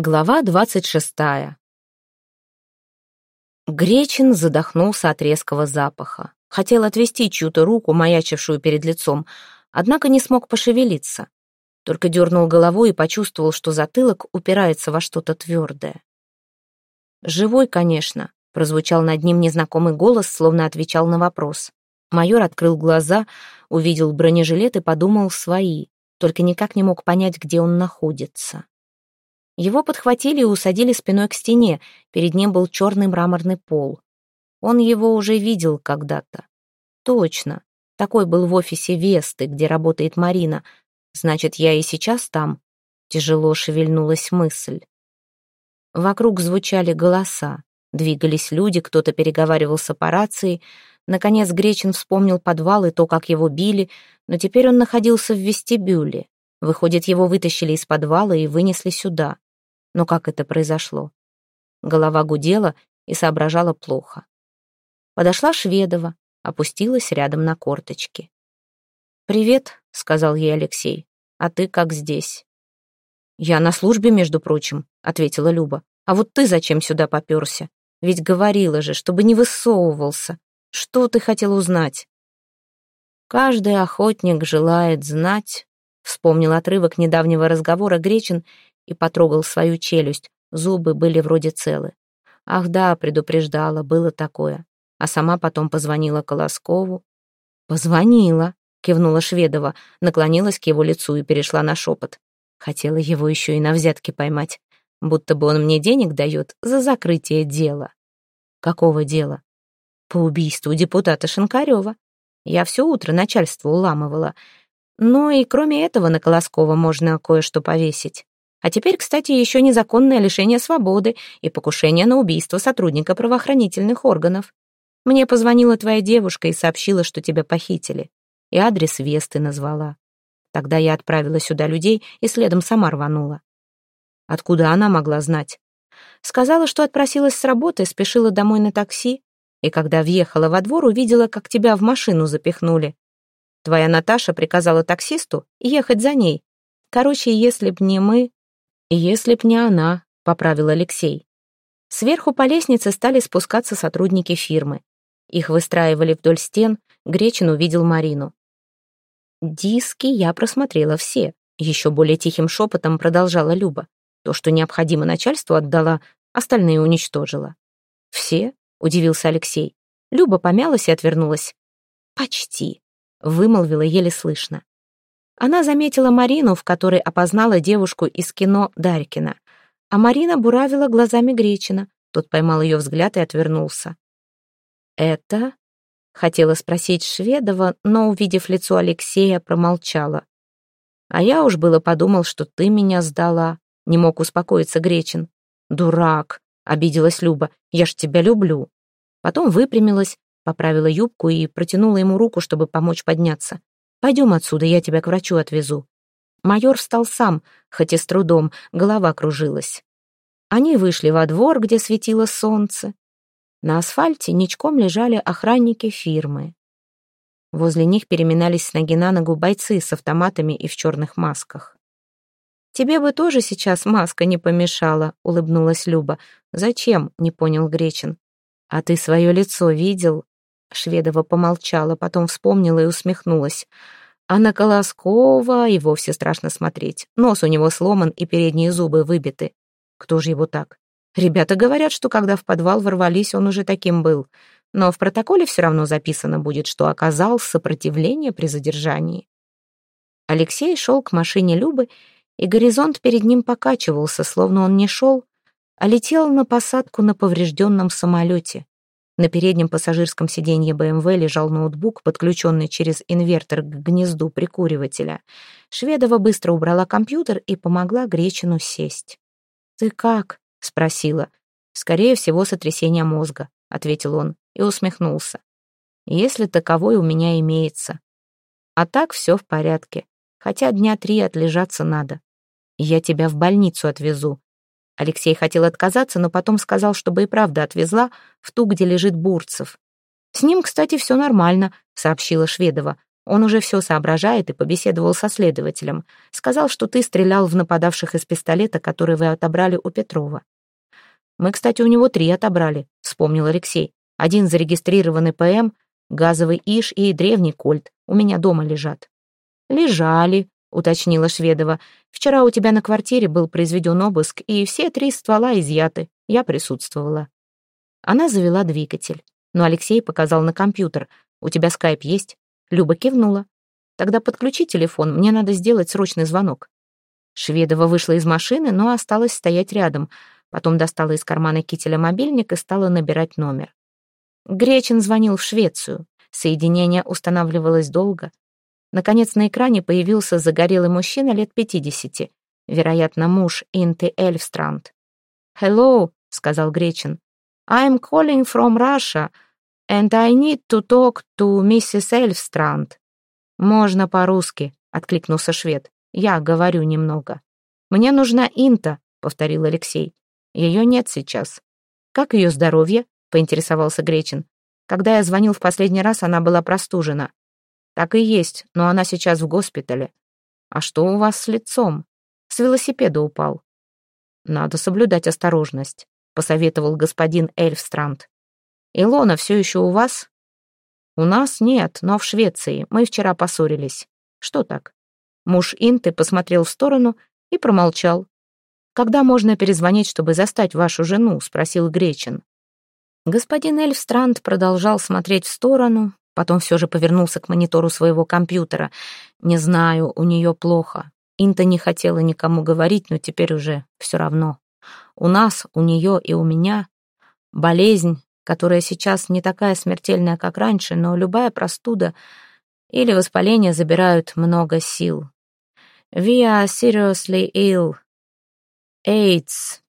Глава двадцать шестая. Гречин задохнулся от резкого запаха. Хотел отвести чью-то руку, маячившую перед лицом, однако не смог пошевелиться. Только дернул головой и почувствовал, что затылок упирается во что-то твердое. «Живой, конечно», — прозвучал над ним незнакомый голос, словно отвечал на вопрос. Майор открыл глаза, увидел бронежилет и подумал «свои», только никак не мог понять, где он находится. Его подхватили и усадили спиной к стене, перед ним был черный мраморный пол. Он его уже видел когда-то. Точно, такой был в офисе Весты, где работает Марина. Значит, я и сейчас там? Тяжело шевельнулась мысль. Вокруг звучали голоса. Двигались люди, кто-то переговаривался по рации. Наконец Гречин вспомнил подвал и то, как его били, но теперь он находился в вестибюле. Выходит, его вытащили из подвала и вынесли сюда. Но как это произошло? Голова гудела и соображала плохо. Подошла Шведова, опустилась рядом на корточки. «Привет», — сказал ей Алексей. «А ты как здесь?» «Я на службе, между прочим», — ответила Люба. «А вот ты зачем сюда попёрся? Ведь говорила же, чтобы не высовывался. Что ты хотел узнать?» «Каждый охотник желает знать», — вспомнил отрывок недавнего разговора Гречин и потрогал свою челюсть. Зубы были вроде целы. Ах да, предупреждала, было такое. А сама потом позвонила Колоскову. «Позвонила», — кивнула Шведова, наклонилась к его лицу и перешла на шепот. Хотела его еще и на взятки поймать, будто бы он мне денег дает за закрытие дела. Какого дела? По убийству депутата Шинкарева. Я все утро начальство уламывала. Но и кроме этого на Колоскова можно кое-что повесить. А теперь, кстати, еще незаконное лишение свободы и покушение на убийство сотрудника правоохранительных органов. Мне позвонила твоя девушка и сообщила, что тебя похитили. И адрес Весты назвала. Тогда я отправила сюда людей и следом сама рванула. Откуда она могла знать? Сказала, что отпросилась с работы, спешила домой на такси, и когда въехала во двор, увидела, как тебя в машину запихнули. Твоя Наташа приказала таксисту ехать за ней. Короче, если б не мы, «Если б не она», — поправил Алексей. Сверху по лестнице стали спускаться сотрудники фирмы. Их выстраивали вдоль стен, Гречин увидел Марину. «Диски я просмотрела все», — еще более тихим шепотом продолжала Люба. «То, что необходимо начальству, отдала, остальные уничтожила». «Все?» — удивился Алексей. Люба помялась и отвернулась. «Почти», — вымолвила еле слышно. Она заметила Марину, в которой опознала девушку из кино Дарькина. А Марина буравила глазами Гречина. Тот поймал ее взгляд и отвернулся. «Это?» — хотела спросить Шведова, но, увидев лицо Алексея, промолчала. «А я уж было подумал, что ты меня сдала», — не мог успокоиться Гречин. «Дурак», — обиделась Люба, — «я ж тебя люблю». Потом выпрямилась, поправила юбку и протянула ему руку, чтобы помочь подняться. Пойдем отсюда, я тебя к врачу отвезу». Майор встал сам, хоть и с трудом, голова кружилась. Они вышли во двор, где светило солнце. На асфальте ничком лежали охранники фирмы. Возле них переминались с ноги на ногу бойцы с автоматами и в черных масках. «Тебе бы тоже сейчас маска не помешала», — улыбнулась Люба. «Зачем?» — не понял Гречин. «А ты свое лицо видел?» Шведова помолчала, потом вспомнила и усмехнулась. А на Колоскова и вовсе страшно смотреть. Нос у него сломан и передние зубы выбиты. Кто же его так? Ребята говорят, что когда в подвал ворвались, он уже таким был. Но в протоколе все равно записано будет, что оказал сопротивление при задержании. Алексей шел к машине Любы, и горизонт перед ним покачивался, словно он не шел, а летел на посадку на поврежденном самолете. На переднем пассажирском сиденье БМВ лежал ноутбук, подключенный через инвертор к гнезду прикуривателя. Шведова быстро убрала компьютер и помогла Гречину сесть. «Ты как?» — спросила. «Скорее всего, сотрясение мозга», — ответил он и усмехнулся. «Если таковой у меня имеется. А так все в порядке, хотя дня три отлежаться надо. Я тебя в больницу отвезу, Алексей хотел отказаться, но потом сказал, чтобы и правда отвезла в ту, где лежит Бурцев. «С ним, кстати, все нормально», — сообщила Шведова. Он уже все соображает и побеседовал со следователем. Сказал, что ты стрелял в нападавших из пистолета, который вы отобрали у Петрова. Мы, кстати, у него три отобрали, вспомнил Алексей. Один зарегистрированный ПМ, газовый ИШ и древний кольт. У меня дома лежат. Лежали, уточнила Шведова. Вчера у тебя на квартире был произведен обыск, и все три ствола изъяты. Я присутствовала. Она завела двигатель. Но Алексей показал на компьютер. «У тебя скайп есть?» Люба кивнула. «Тогда подключи телефон, мне надо сделать срочный звонок». Шведова вышла из машины, но осталась стоять рядом. Потом достала из кармана кителя мобильник и стала набирать номер. Гречин звонил в Швецию. Соединение устанавливалось долго. Наконец на экране появился загорелый мужчина лет пятидесяти, вероятно, муж Инты Эльфстранд. «Hello», — сказал Гречин. «I'm calling from Russia and I need to talk to Mrs. Эльфстранд». «Можно по-русски», — откликнулся швед. «Я говорю немного». «Мне нужна Инта», — повторил Алексей. «Ее нет сейчас». «Как ее здоровье?» — поинтересовался Гречин. «Когда я звонил в последний раз, она была простужена». «Так и есть, но она сейчас в госпитале». «А что у вас с лицом?» «С велосипеда упал». «Надо соблюдать осторожность», — посоветовал господин Эльфстранд. Илона все еще у вас?» «У нас нет, но в Швеции. Мы вчера поссорились». «Что так?» Муж Инты посмотрел в сторону и промолчал. «Когда можно перезвонить, чтобы застать вашу жену?» — спросил Гречин. Господин Эльфстранд продолжал смотреть в сторону, потом все же повернулся к монитору своего компьютера. «Не знаю, у нее плохо. Инта не хотела никому говорить, но теперь уже все равно. У нас, у нее и у меня болезнь, которая сейчас не такая смертельная, как раньше, но любая простуда или воспаление забирают много сил. We are seriously ill. AIDS.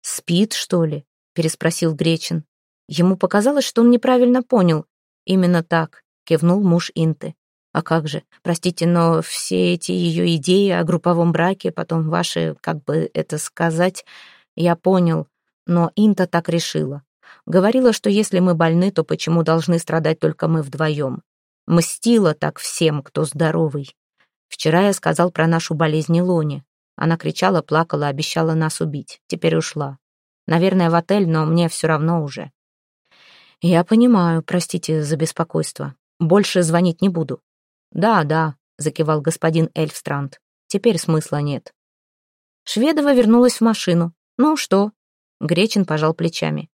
Спит, что ли? переспросил Гречин. Ему показалось, что он неправильно понял. Именно так, кивнул муж Инты. А как же? Простите, но все эти ее идеи о групповом браке, потом ваши, как бы это сказать, я понял, но Инта так решила. Говорила, что если мы больны, то почему должны страдать только мы вдвоем? Мстила так всем, кто здоровый. Вчера я сказал про нашу болезнь Лоне. Она кричала, плакала, обещала нас убить. Теперь ушла. Наверное, в отель, но мне все равно уже. Я понимаю, простите за беспокойство. Больше звонить не буду. Да, да, закивал господин Эльфстранд. Теперь смысла нет. Шведова вернулась в машину. Ну что? Гречин пожал плечами.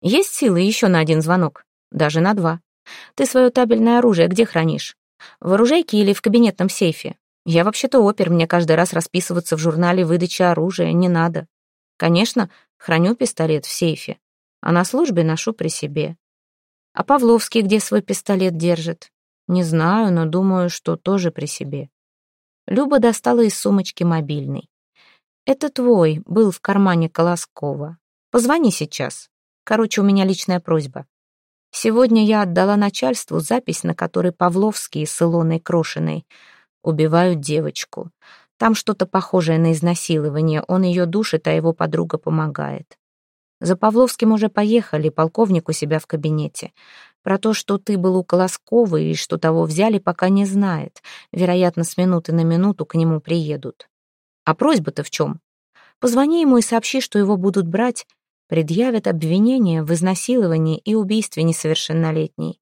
Есть силы еще на один звонок? Даже на два. Ты свое табельное оружие где хранишь? В оружейке или в кабинетном сейфе? Я вообще-то опер, мне каждый раз расписываться в журнале выдачи оружия не надо. Конечно, храню пистолет в сейфе, а на службе ношу при себе. А Павловский где свой пистолет держит? Не знаю, но думаю, что тоже при себе. Люба достала из сумочки мобильный. Это твой, был в кармане Колоскова. Позвони сейчас. Короче, у меня личная просьба. Сегодня я отдала начальству запись, на которой Павловские с Илоной Крошиной убивают девочку. Там что-то похожее на изнасилование. Он ее душит, а его подруга помогает. За Павловским уже поехали, полковник у себя в кабинете. Про то, что ты был у Колоскова и что того взяли, пока не знает. Вероятно, с минуты на минуту к нему приедут. А просьба-то в чем? Позвони ему и сообщи, что его будут брать предъявят обвинение в изнасиловании и убийстве несовершеннолетней.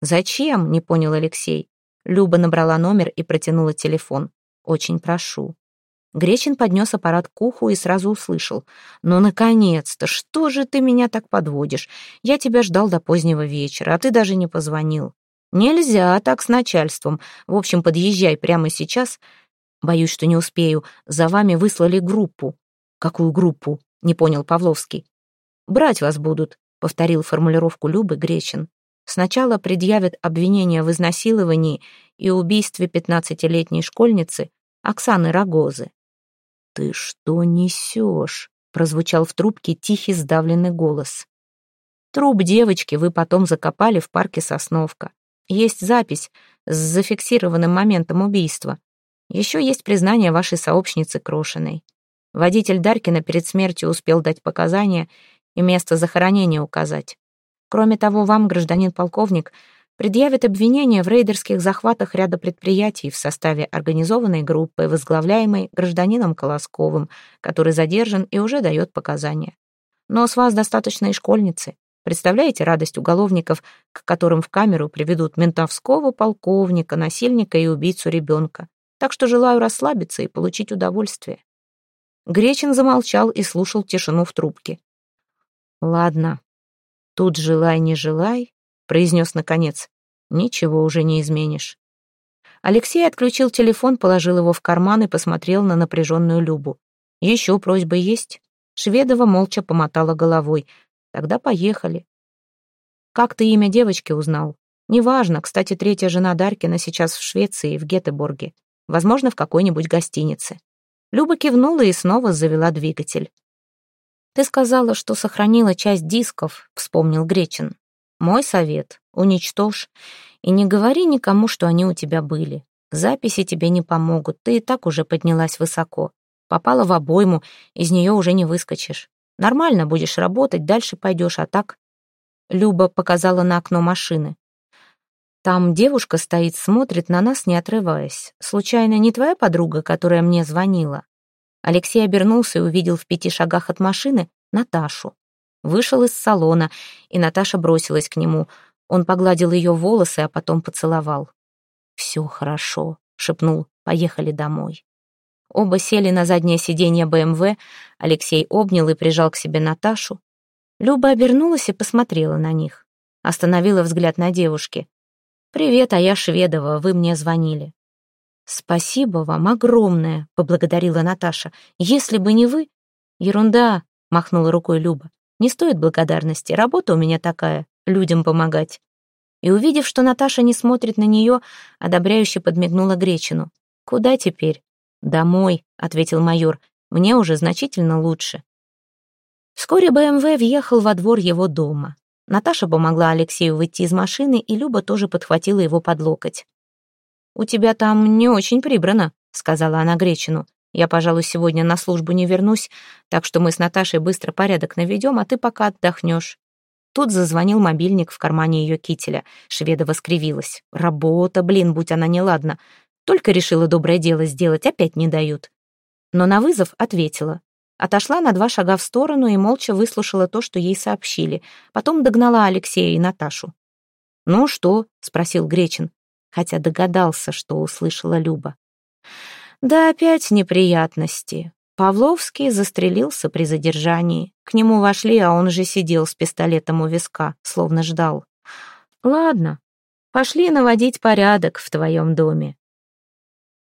«Зачем?» — не понял Алексей. Люба набрала номер и протянула телефон. «Очень прошу». Гречин поднес аппарат к уху и сразу услышал. «Ну, наконец-то! Что же ты меня так подводишь? Я тебя ждал до позднего вечера, а ты даже не позвонил. Нельзя так с начальством. В общем, подъезжай прямо сейчас. Боюсь, что не успею. За вами выслали группу». «Какую группу?» — не понял Павловский. «Брать вас будут», — повторил формулировку Любы Гречин. «Сначала предъявят обвинение в изнасиловании и убийстве пятнадцатилетней школьницы Оксаны Рогозы». «Ты что несешь?» — прозвучал в трубке тихий сдавленный голос. «Труп девочки вы потом закопали в парке Сосновка. Есть запись с зафиксированным моментом убийства. Еще есть признание вашей сообщницы Крошиной. Водитель Даркина перед смертью успел дать показания и место захоронения указать. Кроме того, вам, гражданин полковник, предъявит обвинение в рейдерских захватах ряда предприятий в составе организованной группы, возглавляемой гражданином Колосковым, который задержан и уже дает показания. Но с вас достаточно и школьницы. Представляете радость уголовников, к которым в камеру приведут ментовского полковника, насильника и убийцу ребенка. Так что желаю расслабиться и получить удовольствие. Гречин замолчал и слушал тишину в трубке. «Ладно, тут желай, не желай», — произнес наконец. «Ничего уже не изменишь». Алексей отключил телефон, положил его в карман и посмотрел на напряженную Любу. «Еще просьба есть?» Шведова молча помотала головой. «Тогда поехали». «Как ты имя девочки узнал?» «Неважно. Кстати, третья жена Даркина сейчас в Швеции, в Гетеборге. Возможно, в какой-нибудь гостинице». Люба кивнула и снова завела двигатель. «Ты сказала, что сохранила часть дисков», — вспомнил Гречин. «Мой совет — уничтожь. И не говори никому, что они у тебя были. Записи тебе не помогут, ты и так уже поднялась высоко. Попала в обойму, из нее уже не выскочишь. Нормально будешь работать, дальше пойдешь, а так...» Люба показала на окно машины. «Там девушка стоит, смотрит на нас, не отрываясь. Случайно не твоя подруга, которая мне звонила?» Алексей обернулся и увидел в пяти шагах от машины Наташу. Вышел из салона, и Наташа бросилась к нему. Он погладил ее волосы, а потом поцеловал. «Все хорошо», — шепнул, — «поехали домой». Оба сели на заднее сиденье БМВ. Алексей обнял и прижал к себе Наташу. Люба обернулась и посмотрела на них. Остановила взгляд на девушки. «Привет, а я Шведова, вы мне звонили». «Спасибо вам огромное», — поблагодарила Наташа. «Если бы не вы...» «Ерунда», — махнула рукой Люба. «Не стоит благодарности, работа у меня такая, людям помогать». И, увидев, что Наташа не смотрит на нее, одобряюще подмигнула Гречину. «Куда теперь?» «Домой», — ответил майор. «Мне уже значительно лучше». Вскоре БМВ въехал во двор его дома. Наташа помогла Алексею выйти из машины, и Люба тоже подхватила его под локоть. «У тебя там не очень прибрано», — сказала она Гречину. «Я, пожалуй, сегодня на службу не вернусь, так что мы с Наташей быстро порядок наведем, а ты пока отдохнешь». Тут зазвонил мобильник в кармане ее кителя. Шведова скривилась. «Работа, блин, будь она неладна. Только решила доброе дело сделать, опять не дают. Но на вызов ответила. Отошла на два шага в сторону и молча выслушала то, что ей сообщили. Потом догнала Алексея и Наташу. «Ну что?» — спросил Гречин, хотя догадался, что услышала Люба. «Да опять неприятности. Павловский застрелился при задержании. К нему вошли, а он же сидел с пистолетом у виска, словно ждал. Ладно, пошли наводить порядок в твоем доме.